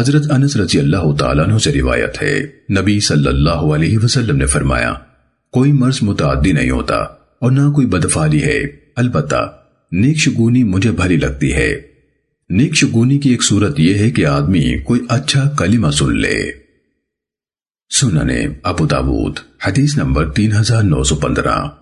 حضرت انس رضی اللہ تعالیٰ عنہ سے روایت ہے۔ نبی صلی اللہ علیہ وسلم نے فرمایا، کوئی مرض متعدی نہیں ہوتا اور نہ کوئی بدفالی ہے۔ البتہ، نیک شگونی مجھے بھری لگتی ہے۔ نیک شگونی کی ایک صورت یہ ہے کہ آدمی کوئی اچھا کلمہ سن لے۔ سننے، ابو داود، حدیث نمبر تین ہزار نو سو پندرہ۔